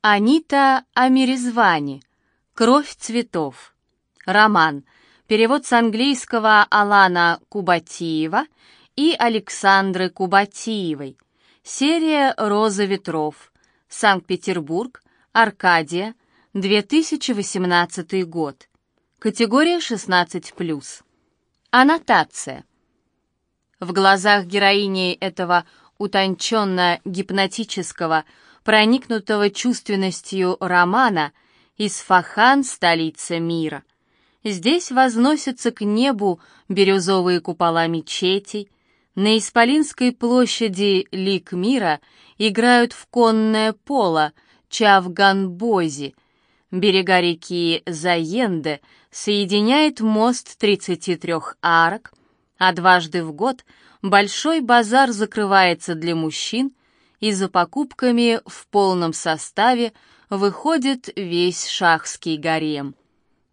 Анита Амиризвани. Кровь цветов. Роман. Перевод с английского Алана Кубатиева и Александры Кубатиевой. Серия «Роза ветров». Санкт-Петербург. Аркадия. 2018 год. Категория 16+. Аннотация. В глазах героини этого утонченно-гипнотического, проникнутого чувственностью романа «Исфахан – столица мира». Здесь возносятся к небу бирюзовые купола мечетей, на Исполинской площади лик мира играют в конное поло Чавганбози, берега реки Заенде соединяет мост 33 арок, а дважды в год большой базар закрывается для мужчин, и за покупками в полном составе выходит весь шахский гарем.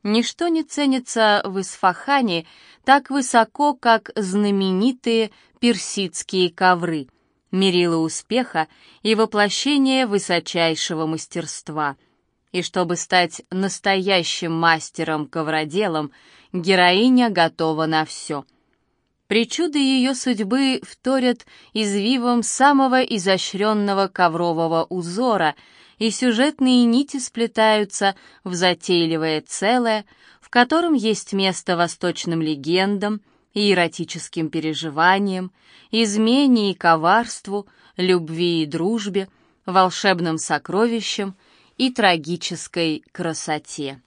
Ничто не ценится в Исфахане так высоко, как знаменитые персидские ковры, мерило успеха и воплощение высочайшего мастерства. И чтобы стать настоящим мастером-ковроделом, героиня готова на все — Причуды ее судьбы вторят извивом самого изощренного коврового узора, и сюжетные нити сплетаются в затейливое целое, в котором есть место восточным легендам и эротическим переживаниям, измене и коварству, любви и дружбе, волшебным сокровищам и трагической красоте.